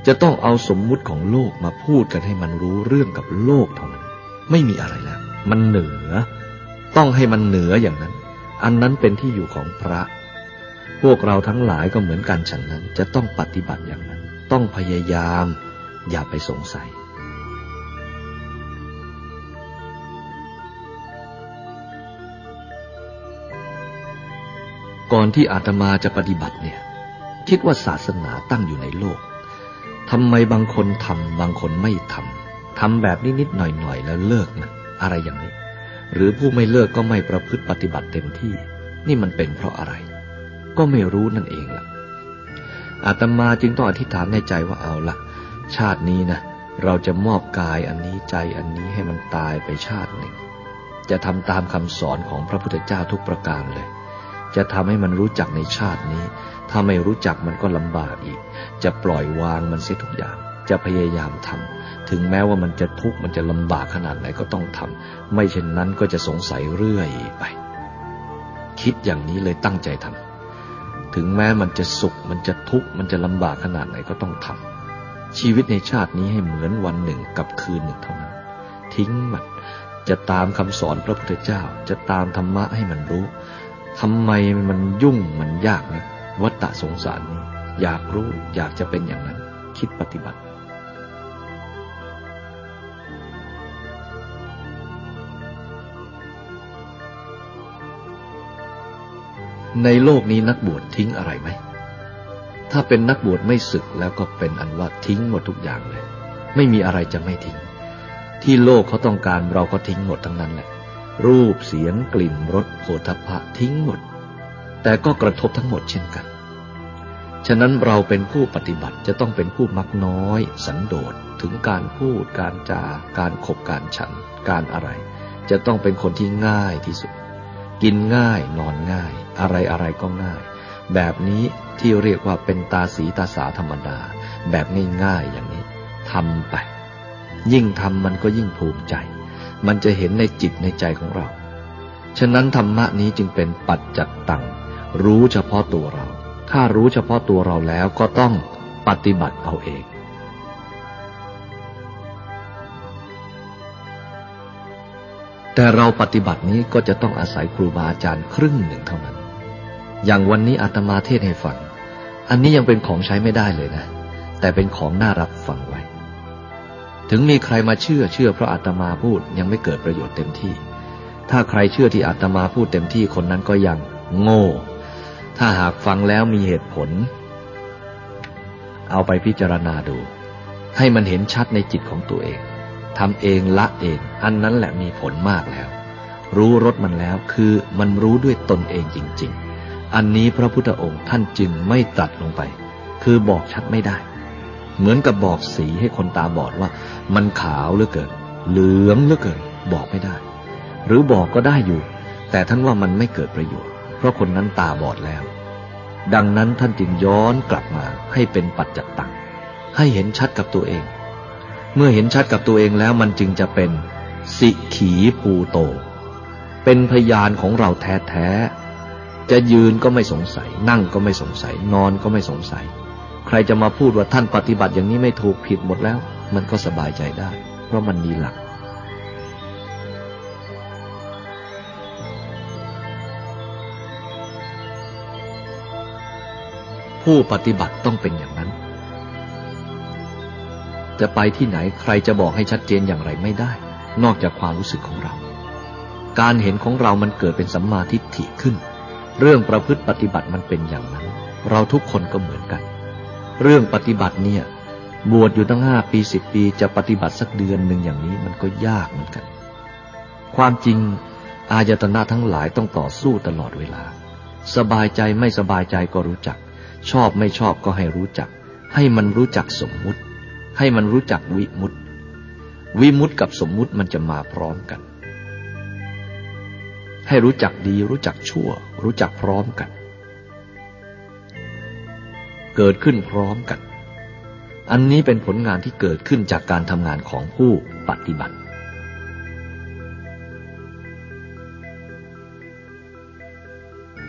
จะต้องเอาสมมุติของโลกมาพูดกันให้มันรู้เรื่องกับโลกเท่านั้น ไม่มีอะไรแล้ว มันเหนือ ต้องให้มันเหนืออย่างนั้น อันนั้นเป็นที่อยู่ของพระ พวกเราทั้งหลายก็เหมือนกันฉันนั้น จะต้องปฏิบัติอย่างนั้น ต้องพยายาม อย่าไปสงสัยก่อนที่อาตมาจะปฏิบัติเนี่ย คิดว่าศาสนาตั้งอยู่ในโลกทำไมบางคนทำบางคนไม่ทำทำแบบนี้นิดหน่อยๆแล้วเลิกนะ อะไรอย่างนี้ หรือผู้ไม่เลิกก็ไม่ประพฤติปฏิบัติเต็มที่ นี่มันเป็นเพราะอะไร ก็ไม่รู้นั่นเองล่ะอาตมาจึงต้องอธิษฐานในใจว่าเอาละชาตินี้นะเราจะมอบกายอันนี้ใจอันนี้ให้มันตายไปชาติหนึ่ง จะทำตามคำสอนของพระพุทธเจ้าทุกประการเลย จะทำให้มันรู้จักในชาตินี้ ถ้าไม่รู้จักมันก็ลำบากอีก จะปล่อยวางมันเสียทุกอย่าง จะพยายามทำ ถึงแม้ว่ามันจะทุกข์มันจะลำบากขนาดไหนก็ต้องทำไม่เช่นนั้นก็จะสงสัยเรื่อยไป คิดอย่างนี้เลยตั้งใจทำถึงแม้มันจะสุขมันจะทุกข์มันจะลำบากขนาดไหนก็ต้องทำชีวิตในชาตินี้ให้เหมือนวันหนึ่งกับคืนหนึ่งเท่านั้น ทิ้งมันจะตามคำสอนพระพุทธเจ้า จะตามธรรมะให้มันรู้ทำไมมันยุ่งมันยากนะวัฏฏะสงสารนี้อยากรู้อยากจะเป็นอย่างนั้น คิดปฏิบัติ ในโลกนี้นักบวชทิ้งอะไรไหม ถ้าเป็นนักบวชไม่ศึกแล้วก็เป็นอันว่าทิ้งหมดทุกอย่างเลย ไม่มีอะไรจะไม่ทิ้ง ที่โลกเขาต้องการเราก็ทิ้งหมดทั้งนั้นแหละ รูปเสียงกลิ่นรสโผฏฐะทิ้งหมด แต่ก็กระทบทั้งหมดเช่นกัน ฉะนั้นเราเป็นผู้ปฏิบัติจะต้องเป็นผู้มักน้อย สันโดษถึงการพูด การจา การขบการฉัน การอะไร จะต้องเป็นคนที่ง่ายที่สุด กินง่ายนอนง่าย อะไรอะไรก็ง่าย แบบนี้ที่เรียกว่าเป็นตาสีตาสาธรรมดา แบบง่ายๆอย่างนี้ทำไป ยิ่งทำมันก็ยิ่งภูมิใจ มันจะเห็นในจิตในใจของเรา ฉะนั้นธรรมะนี้จึงเป็นปัจจัตตังรู้เฉพาะตัวเรา ถ้ารู้เฉพาะตัวเราแล้วก็ต้องปฏิบัติเอาเอง แต่เราปฏิบัตินี้ก็จะต้องอาศัยครูบาอาจารย์ครึ่งหนึ่งเท่านั้น อย่างวันนี้อาตมาเทศให้ฟัง อันนี้ยังเป็นของใช้ไม่ได้เลยนะ แต่เป็นของน่ารับฟังไว้ ถึงมีใครมาเชื่อเชื่อเพราะอาตมาพูดยังไม่เกิดประโยชน์เต็มที่ ถ้าใครเชื่อที่อาตมาพูดเต็มที่คนนั้นก็ยังโง่ ถ้าหากฟังแล้วมีเหตุผล เอาไปพิจารณาดู ให้มันเห็นชัดในจิตของตัวเอง ทำเองละเอง อันนั้นแหละมีผลมากแล้ว รู้รสมันแล้วคือมันรู้ด้วยตนเองจริง ๆ อันนี้พระพุทธองค์ท่านจึงไม่ตัดลงไป คือบอกชัดไม่ได้ เหมือนกับบอกสีให้คนตาบอดว่า มันขาวเหลือเกิน เหลืองเหลือเกิน บอกไม่ได้ หรือบอกก็ได้อยู่ แต่ท่านว่ามันไม่เกิดประโยชน์ เพราะคนนั้นตาบอดแล้ว ดังนั้นท่านจึงย้อนกลับมาให้เป็นปัจจัตตังให้เห็นชัดกับตัวเอง เมื่อเห็นชัดกับตัวเองแล้วมันจึงจะเป็น สิขีภูโต เป็นพยานของเราแท้ๆ จะยืนก็ไม่สงสัย นั่งก็ไม่สงสัย นอนก็ไม่สงสัย ใครจะมาพูดว่าท่านปฏิบัติอย่างนี้ไม่ถูกผิดหมดแล้ว มันก็สบายใจได้ เพราะมันมีหลักผู้ปฏิบัติต้องเป็นอย่างนั้น จะไปที่ไหนใครจะบอกให้ชัดเจนอย่างไรไม่ได้ นอกจากความรู้สึกของเรา การเห็นของเรามันเกิดเป็นสัมมาทิฏฐิขึ้น เรื่องประพฤติปฏิบัติมันเป็นอย่างนั้น เราทุกคนก็เหมือนกัน เรื่องปฏิบัติเนี่ย บวชอยู่ตั้งห้าปีสิบปีจะปฏิบัติสักเดือนหนึ่งอย่างนี้มันก็ยากเหมือนกัน ความจริงอายตนะทั้งหลายต้องต่อสู้ตลอดเวลา สบายใจไม่สบายใจก็รู้จัก ชอบไม่ชอบก็ให้รู้จัก ให้มันรู้จักสมมุติ ให้มันรู้จักวิมุตติวิมุตติกับสมมุติมันจะมาพร้อมกัน ให้รู้จักดีรู้จักชั่ว รู้จักพร้อมกัน เกิดขึ้นพร้อมกัน อันนี้เป็นผลงานที่เกิดขึ้นจากการทำงานของผู้ปฏิบัติ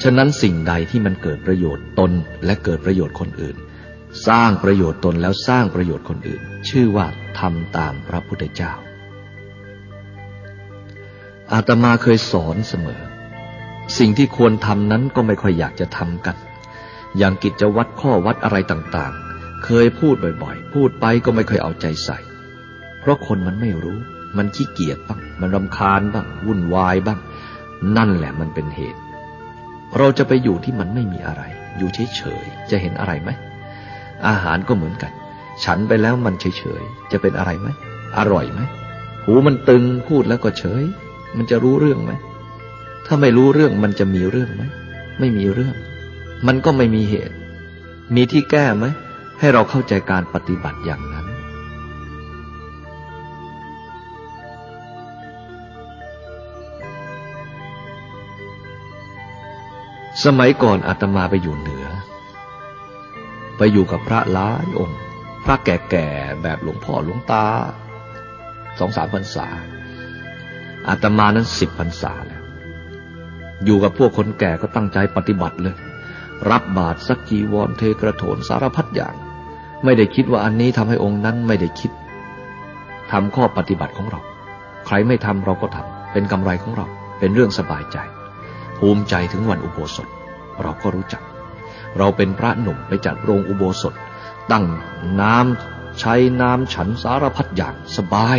ฉะนั้นสิ่งใดที่มันเกิดประโยชน์ตนและเกิดประโยชน์คนอื่น สร้างประโยชน์ตนแล้วสร้างประโยชน์คนอื่น ชื่อว่าทำตามพระพุทธเจ้า อาตมาเคยสอนเสมอ สิ่งที่ควรทำนั้นก็ไม่ค่อยอยากจะทำกัน อย่างกิจวัตรข้อวัดอะไรต่างๆ เคยพูดบ่อยๆ พูดไปก็ไม่เคยเอาใจใส่ เพราะคนมันไม่รู้ มันขี้เกียจบ้าง มันรำคาญบ้าง วุ่นวายบ้าง นั่นแหละมันเป็นเหตุ เราจะไปอยู่ที่มันไม่มีอะไร อยู่เฉยๆ จะเห็นอะไรไหม อาหารก็เหมือนกัน ฉันไปแล้วมันเฉยๆ จะเป็นอะไรไหม อร่อยไหม หูมันตึงพูดแล้วก็เฉย มันจะรู้เรื่องไหม ถ้าไม่รู้เรื่องมันจะมีเรื่องไหม ไม่มีเรื่อง มันก็ไม่มีเหตุ มีที่แก้ไหม ให้เราเข้าใจการปฏิบัติอย่างนั้นสมัยก่อนอาตมาไปอยู่เหนือ ไปอยู่กับพระหลายองค์ พระแก่ๆแบบหลวงพ่อหลวงตาสองสามพรรษาอาตมานั้นสิบพรรษาแล้วอยู่กับพวกคนแก่ก็ตั้งใจปฏิบัติเลย รับบาตรสักจีวรเทกระโถนสารพัดอย่าง ไม่ได้คิดว่าอันนี้ทำให้องค์นั้นไม่ได้คิดทำข้อปฏิบัติของเรา ใครไม่ทำเราก็ทำเป็นกำไรของเรา เป็นเรื่องสบายใจ ภูมิใจถึงวันอุโบสถ เราก็รู้จัก เราเป็นพระหนุ่มไปจัดโรงอุโบสถ ตั้งน้ำใช้น้ำฉันสารพัดอย่างสบาย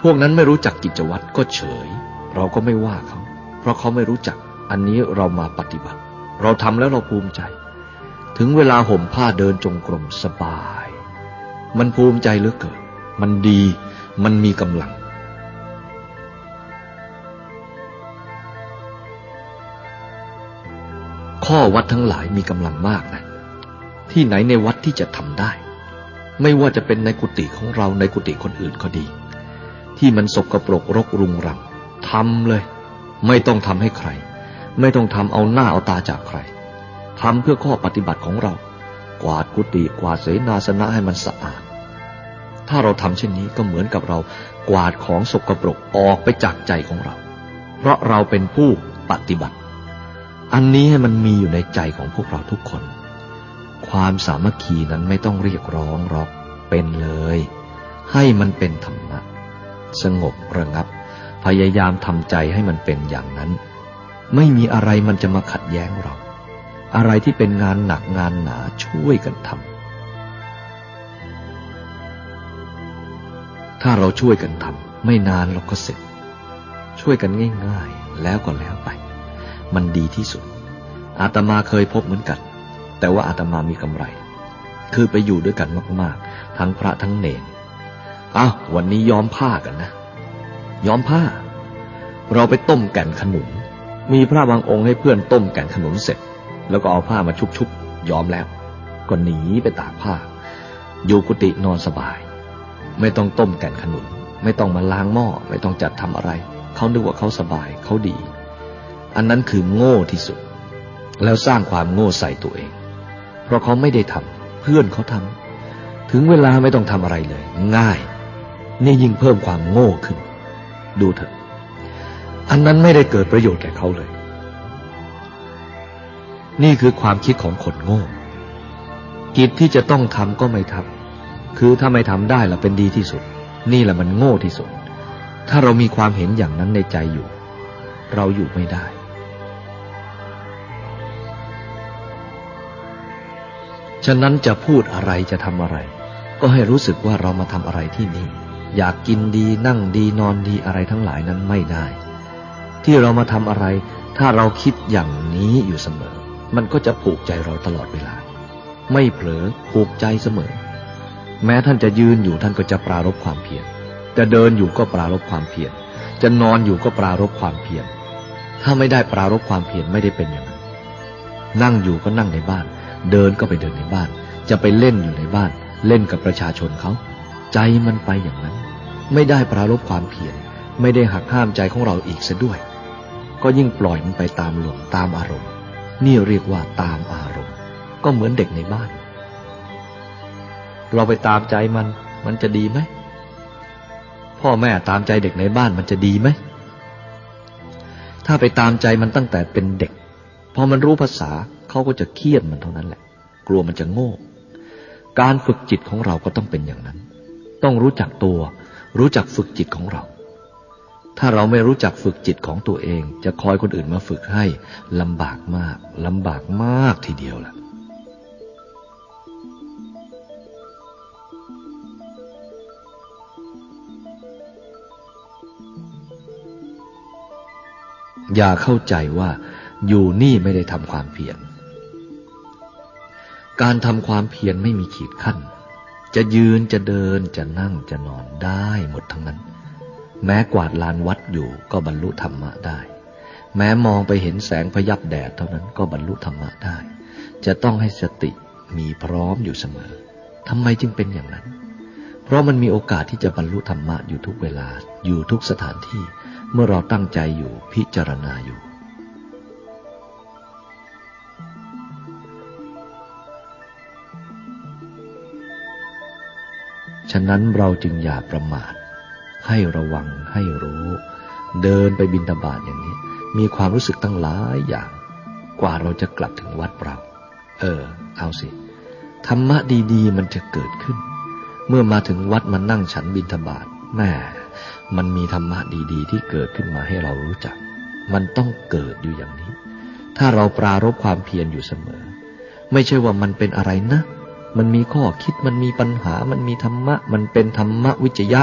พวกนั้นไม่รู้จักกิจวัตรก็เฉย เราก็ไม่ว่าเขา เพราะเขาไม่รู้จักอันนี้เรามาปฏิบัติ เราทำแล้วเราภูมิใจ ถึงเวลาห่มผ้าเดินจงกรมสบาย มันภูมิใจเหลือเกินมันดี มันมีกำลัง ข้อวัดทั้งหลายมีกำลังมากนะ ที่ไหนในวัดที่จะทำได้ ไม่ว่าจะเป็นในกุฏิของเราในกุฏิคนอื่นก็ดี ที่มันสกปรกรกรุงรังทำเลย ไม่ต้องทำให้ใคร ไม่ต้องทำเอาหน้าเอาตาจากใครทำเพื่อข้อปฏิบัติของเรา กวาดกุฏิกวาดเสนาสนะให้มันสะอาด ถ้าเราทำเช่นนี้ก็เหมือนกับเรากวาดของสกปรกออกไปจากใจของเรา เพราะเราเป็นผู้ปฏิบัติ อันนี้ให้มันมีอยู่ในใจของพวกเราทุกคน ความสามัคคีนั้นไม่ต้องเรียกร้องหรอกเป็นเลย ให้มันเป็นธรรมะ สงบระงับ พยายามทำใจให้มันเป็นอย่างนั้น ไม่มีอะไรมันจะมาขัดแย้งเรา อะไรที่เป็นงานหนักงานหนาช่วยกันทำถ้าเราช่วยกันทำไม่นานเราก็เสร็จ ช่วยกันง่าย ๆ แล้วก็แล้วไป มันดีที่สุด อาตมาเคยพบเหมือนกัน แต่ว่าอาตมามีกำไร คือไปอยู่ด้วยกันมากๆ ทั้งพระทั้งเนรอ้าววันนี้ย้อมผ้ากันนะ ย้อมผ้า เราไปต้มแก่นขนุน มีพระบางองค์ให้เพื่อนต้มแก่นขนุนเสร็จ แล้วก็เอาผ้ามาชุบๆย้อมแล้ว ก็หนีไปตากผ้า อยู่กุฏินอนสบาย ไม่ต้องต้มแก่นขนุน ไม่ต้องมาล้างหม้อ ไม่ต้องจัดทำอะไร เขาดูว่าเขาสบาย เขาดี อันนั้นคือโง่ที่สุด แล้วสร้างความโง่ใส่ตัวเอง เพราะเขาไม่ได้ทำเพื่อนเขาทำถึงเวลาไม่ต้องทำอะไรเลย ง่าย นี่ยิ่งเพิ่มความโง่ขึ้น ดูเถอะ อันนั้นไม่ได้เกิดประโยชน์แก่เขาเลย นี่คือความคิดของคนโง่ กิจที่จะต้องทำก็ไม่ทำคือถ้าไม่ทำได้ละเป็นดีที่สุด นี่แหละมันโง่ที่สุด ถ้าเรามีความเห็นอย่างนั้นในใจอยู่ เราอยู่ไม่ได้ ฉะนั้นจะพูดอะไรจะทำอะไร ก็ให้รู้สึกว่าเรามาทำอะไรที่นี่ อยากกินดีนั่งดีนอนดีอะไรทั้งหลายนั้นไม่ได้ ที่เรามาทำอะไร ถ้าเราคิดอย่างนี้อยู่เสมอ มันก็จะผูกใจเราตลอดเวลา ไม่เผลอผูกใจเสมอ แม้ท่านจะยืนอยู่ท่านก็จะปรารบความเพียรจะเดินอยู่ก็ปรารบความเพียรจะนอนอยู่ก็ปรารบความเพียรถ้าไม่ได้ปรารบความเพียรไม่ได้เป็นอย่างนั้นนั่งอยู่ก็นั่งในบ้าน เดินก็ไปเดินในบ้าน จะไปเล่นอยู่ในบ้าน เล่นกับประชาชนเขา ใจมันไปอย่างนั้น ไม่ได้ปรารบความเพียรไม่ได้หักห้ามใจของเราอีกซะด้วย ก็ยิ่งปล่อยมันไปตามหลมตามอารมณ์ นี่เรียกว่าตามอารมณ์ ก็เหมือนเด็กในบ้าน เราไปตามใจมัน มันจะดีไหมพ่อแม่ตามใจเด็กในบ้านมันจะดีไหม ถ้าไปตามใจมันตั้งแต่เป็นเด็ก พอมันรู้ภาษา เขาก็จะเครียดมันเท่านั้นแหละ กลัวมันจะโง่ การฝึกจิตของเราก็ต้องเป็นอย่างนั้น ต้องรู้จักตัว รู้จักฝึกจิตของเรา ถ้าเราไม่รู้จักฝึกจิตของตัวเอง จะคอยคนอื่นมาฝึกให้ลำบากมากลำบากมากทีเดียวล่ะอย่าเข้าใจว่าอยู่นี่ไม่ได้ทำความเพียร การทำความเพียรไม่มีขีดขั้น จะยืนจะเดินจะนั่งจะนอนได้หมดทั้งนั้น แม้กวาดลานวัดอยู่ก็บรรลุธรรมะได้ แม้มองไปเห็นแสงพยับแดดเท่านั้นก็บรรลุธรรมะได้ จะต้องให้สติมีพร้อมอยู่เสมอทำไมจึงเป็นอย่างนั้น เพราะมันมีโอกาสที่จะบรรลุธรรมะอยู่ทุกเวลา อยู่ทุกสถานที่ เมื่อเราตั้งใจอยู่พิจารณาอยู่ ฉะนั้นเราจึงอย่าประมาท ให้ระวังให้รู้ เดินไปบินตาบาทอย่างนี้ มีความรู้สึกตั้งหลายอย่าง กว่าเราจะกลับถึงวัดเรา เออ เอาสิ ธรรมะดีๆ มันจะเกิดขึ้น เมื่อมาถึงวัดมานั่งฉันบินทบาทแม่มันมีธรรมะดีๆ ที่เกิดขึ้นมาให้เรารู้จัก มันต้องเกิดอยู่อย่างนี้ ถ้าเราปรารบความเพียรอยู่เสมอ ไม่ใช่ว่ามันเป็นอะไรนะ มันมีข้อคิดมันมีปัญหา มันมีธรรมะ มันเป็นธรรมะวิจยะ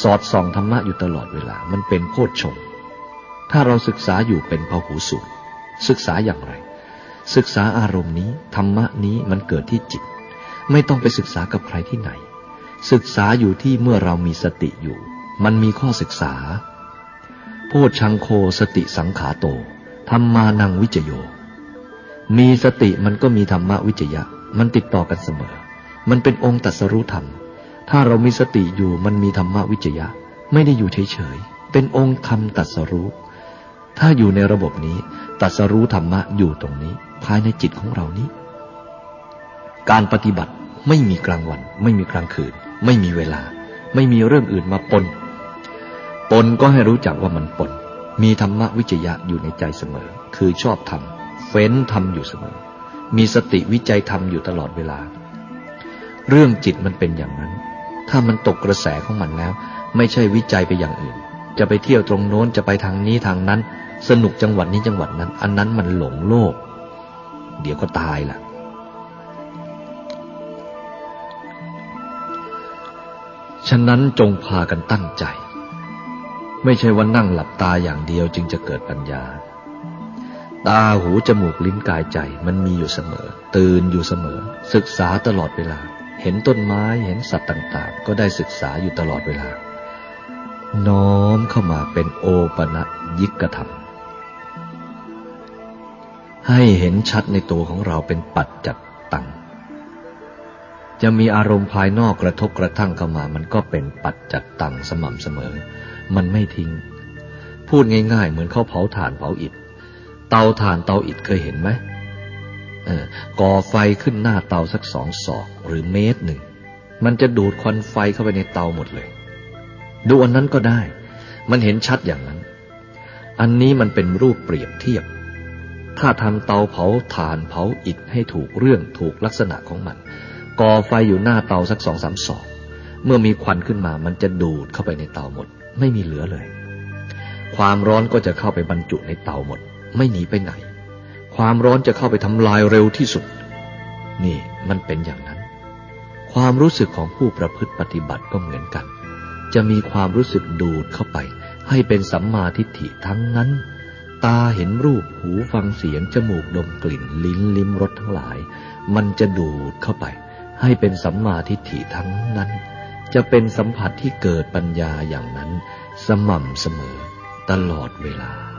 สอดส่องธรรมะอยู่ตลอดเวลา มันเป็นโพชฌงถ้าเราศึกษาอยู่เป็นพหูสูตรศึกษาอย่างไร ศึกษาอารมณ์นี้ธรรมะนี้มันเกิดที่จิต ไม่ต้องไปศึกษากับใครที่ไหน ศึกษาอยู่ที่เมื่อเรามีสติอยู่ มันมีข้อศึกษา โพชังโคสติสังขาโตธรรมานังวิจโย มีสติมันก็มีธรรมะวิจยะ มันติดต่อกันเสมอ มันเป็นองค์ตัสรู้ธรรม ถ้าเรามีสติอยู่มันมีธรรมะวิจยะ ไม่ได้อยู่เฉยๆ เป็นองค์ธรรมตัสรู้ ถ้าอยู่ในระบบนี้ตัสรู้ธรรมะอยู่ตรงนี้ ภายในจิตของเรานี้ การปฏิบัติไม่มีกลางวัน ไม่มีกลางคืน ไม่มีเวลา ไม่มีเรื่องอื่นมาปน ปนก็ให้รู้จักว่ามันปน มีธรรมะวิจยะอยู่ในใจเสมอ คือชอบทำเฟ้นทำอยู่เสมอ มีสติวิจัยทำอยู่ตลอดเวลา เรื่องจิตมันเป็นอย่างนั้น ถ้ามันตกกระแสของมันแล้ว ไม่ใช่วิจัยไปอย่างอื่น จะไปเที่ยวตรงโน้นจะไปทางนี้ทางนั้น สนุกจังหวัดนี้จังหวัดนั้น อันนั้นมันหลงโลก เดี๋ยวก็ตายล่ะ ฉะนั้นจงพากันตั้งใจ ไม่ใช่ว่านั่งหลับตาอย่างเดียวจึงจะเกิดปัญญา ตาหูจมูกลิ้นกายใจมันมีอยู่เสมอ ตื่นอยู่เสมอ ศึกษาตลอดเวลา เห็นต้นไม้เห็นสัตว์ต่างๆ ก็ได้ศึกษาอยู่ตลอดเวลา น้อมเข้ามาเป็นโอปะนะยิกธรรม ให้เห็นชัดในตัวของเราเป็นปัจจัดตังจะมีอารมณ์ภายนอกกระทบกระทั่งเข้ามา มันก็เป็นปัจจัดตังสม่ำเสมอ มันไม่ทิ้ง พูดง่ายๆ เหมือนเขาเผาถ่านเผาอิฐ เตาถ่านเตาอิฐเคยเห็นไหมก่อไฟขึ้นหน้าเตาสักสองศอกหรือเมตรหนึ่ง มันจะดูดควันไฟเข้าไปในเตาหมดเลย ดูอันนั้นก็ได้ มันเห็นชัดอย่างนั้น อันนี้มันเป็นรูปเปรียบเทียบ ถ้าทำเตาเผาถ่านเผาอิฐให้ถูกเรื่องถูกลักษณะของมัน ก่อไฟอยู่หน้าเตาสักสองสามศอก เมื่อมีควันขึ้นมา มันจะดูดเข้าไปในเตาหมด ไม่มีเหลือเลย ความร้อนก็จะเข้าไปบรรจุในเตาหมด ไม่หนีไปไหน ความร้อนจะเข้าไปทำลายเร็วที่สุด นี่มันเป็นอย่างนั้น ความรู้สึกของผู้ประพฤติปฏิบัติก็เหมือนกัน จะมีความรู้สึกดูดเข้าไป ให้เป็นสัมมาทิฏฐิทั้งนั้น ตาเห็นรูปหูฟังเสียง จมูกดมกลิ่นลิ้นลิ้มรสทั้งหลาย มันจะดูดเข้าไป ให้เป็นสัมมาทิฏฐิทั้งนั้น จะเป็นสัมผัสที่เกิดปัญญาอย่างนั้น สม่ำเสมอตลอดเวลา